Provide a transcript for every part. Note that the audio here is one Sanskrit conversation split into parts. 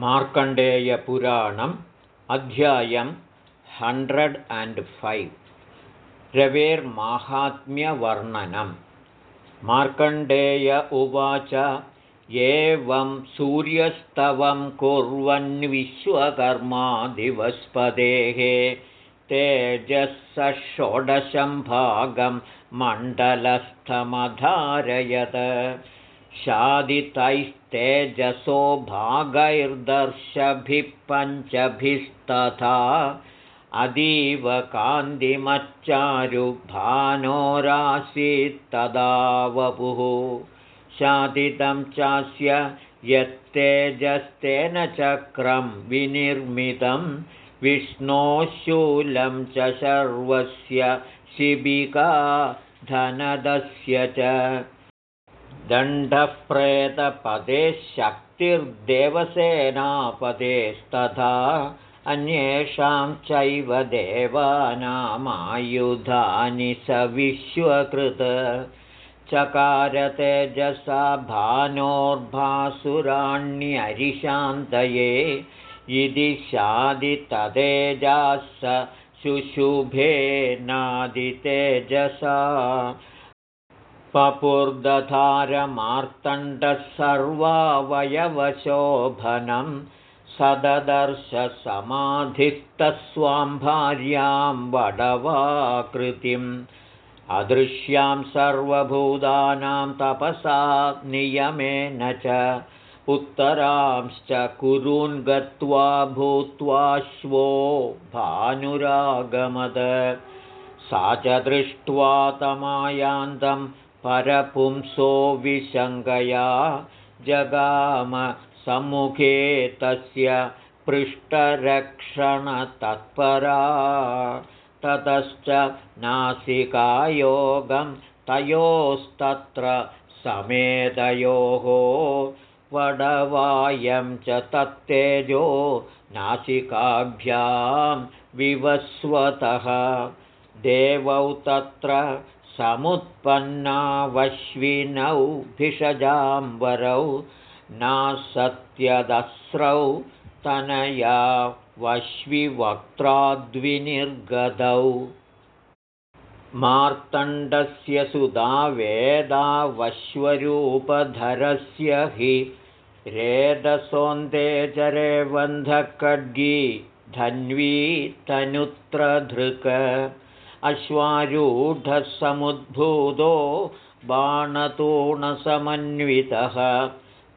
मार्कण्डेयपुराणम् अध्यायं हण्ड्रेड् अण्ड् फैव् रवेर्माहात्म्यवर्णनं मार्कण्डेय उवाच एवं सूर्यस्तवं कुर्वन्विश्वकर्मा दिवस्पदेः तेजः षोडशं भागं मण्डलस्थमधारयत शादितैस्तेजसो भागैर्दर्शभिः पञ्चभिस्तथा अतीव कान्तिमच्चारुभानोरासीत्तदा वपुः शादितं चास्य यत्तेजस्तेन चक्रं विनिर्मितं विष्णोशूलं च सर्वस्य शिबिका धनदस्य च दण्डः प्रेतपदे शक्तिर्देवसेनापदेस्तथा अन्येषां चैव देवानामायुधानि स विश्वकृत। चकारतेजसा भानोर्भासुराण्यरिशान्तये इति शादिततेजाः स शुशुभेनादितेजसा पपुर्दधारमार्तण्डः सर्वावयवशोभनं सददर्शसमाधिस्तस्वां भार्यां वडवाकृतिम् अदृश्यां सर्वभूतानां तपसा नियमेन च उत्तरांश्च कुरून् गत्वा भूत्वाश्वो भानुरागमद सा च दृष्ट्वा तमायान्तं परपुंसो विशङ्कया जगाम सम्मुखे तस्य पृष्ठरक्षणतत्परा। ततश्च नासिकायोगं तयोस्तत्र समेतयोः वडवायं च तत्तेजो नासिकाभ्यां विवस्वतः। देवौ तत्र समुत्पन्नावश्विनौ भिषजाम्बरौ नासत्यदस्रौ तनया वश्विवक्त्राद्विनिर्गतौ मार्तण्डस्य सुधा वेदावश्वरूपधरस्य हि रेदसोन्देचरेबन्धखड्गी धन्वी तनुत्रधृक अश्वारूढः समुद्भूतो बाणतोणसमन्वितः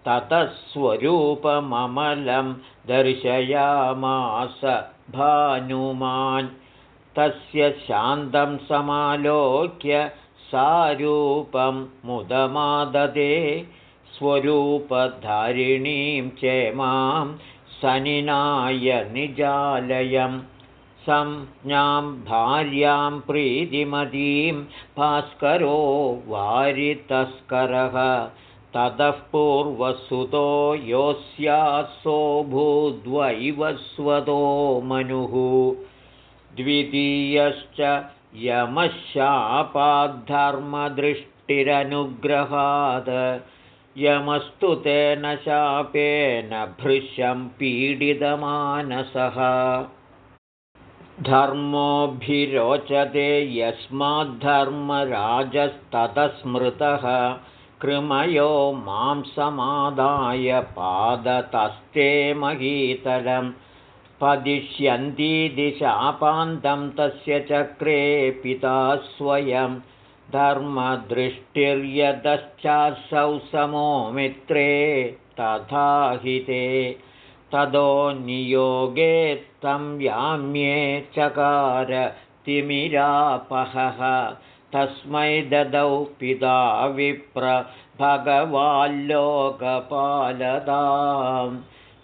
ततः स्वरूपममलं दर्शयामास भानुमान्। तस्य शान्तं समालोक्य सारूपं मुदमाददे स्वरूपधारिणीं चेमां सनिनाय निजालयं संज्ञां भार्यां प्रीतिमतीं भास्करो वारितस्करः। ततः पूर्वसुतो योऽस्यासो भूद्वैवस्वतो मनुः। द्वितीयश्च यमशापाद्धर्मदृष्टिरनुग्रहात्। यमस्तु तेन शापेन भृशं पीडितमानसः धर्मोऽभिरोचते यस्माद्धर्मराजस्ततस्मृतः कृमयो मां समादाय पादतस्ते महीतलं पदिष्यन्ती दिशापान्तं तस्य चक्रे पिता स्वयं धर्मदृष्टिर्यदश्चासौ समो मित्रे तथा हि ते तदो नियोगे तं याम्ये चकार तिमिरापहः। तस्मै ददौ पिता विप्र भगवाल्लोकपालदां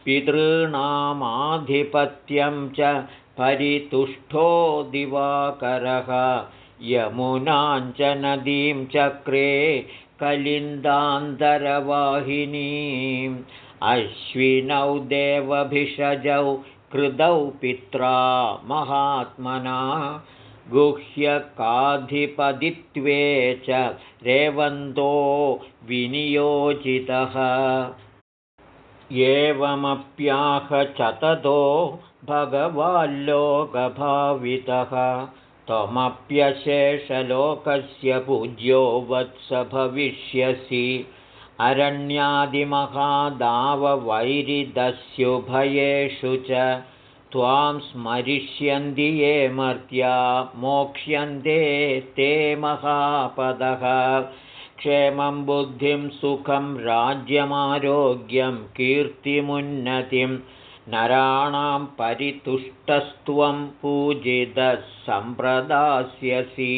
पितॄणामाधिपत्यं च परितुष्टो दिवाकरः। यमुनाञ्च नदीं चक्रे कलिन्दान्तरवाहिनीम् अश्विनौ देवभिषजौ कृतौ पित्रा महात्मना। गुह्यकाधिपदित्वे च रेवन्तो विनियोजितः। एवमप्याह च ततो भगवाल्लोकभावितः। त्वमप्यशेषलोकस्य पूज्यो वत्स भविष्यसि अरण्यादिमहादाववैरिदस्युभयेषु च त्वां स्मरिष्यन्ति ये मर्त्या मोक्ष्यन्ते ते महापदः। क्षेमं बुद्धिं सुखं राज्यमारोग्यं कीर्तिमुन्नतिं नराणां परितुष्टस्त्वं पूजितः सम्प्रदास्यसि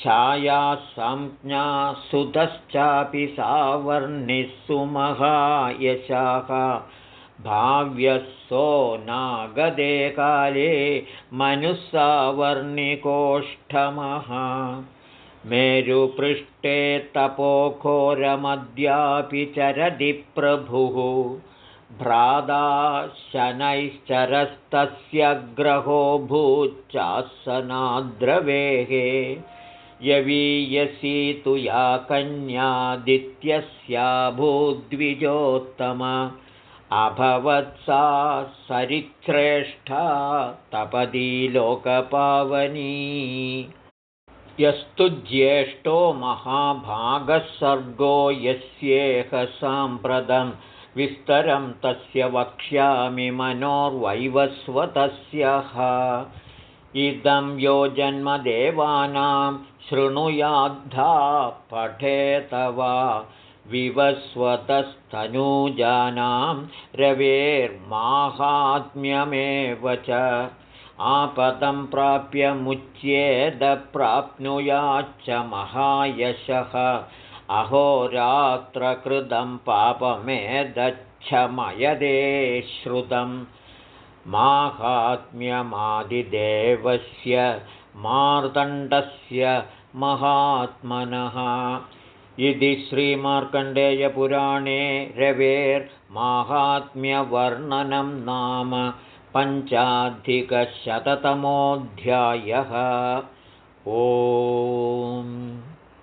छायासंज्ञा सुतश्चापि सावर्णिः सुमहायशाः भाव्यसो नागदे काले मनुःसावर्णिकोष्ठमः मेरुपृष्ठे तपोघोरमद्यापि चरदि प्रभुः। भ्राता शनैश्चरस्तस्य ग्रहो भूच्चासनाद्रवेः यवीयसी तु या कन्यादित्यस्या भूद्विजोत्तम। अभवत्सा सरिश्रेष्ठा तपदी लोकपावनी। यस्तु ज्येष्ठो महाभागसर्गो यस्येह साम्प्रतं विस्तरं तस्य वक्ष्यामि मनोर्वैवस्वतस्यः इदं यो जन्मदेवानां शृणुयाद्धा पठेत वा विवस्वतस्तनूजानां रवेर्माहात्म्यमेव च। आपदं प्राप्य मुच्येदप्राप्नुयाच्च महायशः। अहोरात्रकृतं पापमेदच्छमयदे श्रुतं माहात्म्यमादिदेवस्य मार्तण्डस्य महात्मनः। इति श्रीमार्कण्डेयपुराणे रवेर्माहात्म्यवर्णनं नाम पञ्चाधिकशततमोऽध्यायः। ओ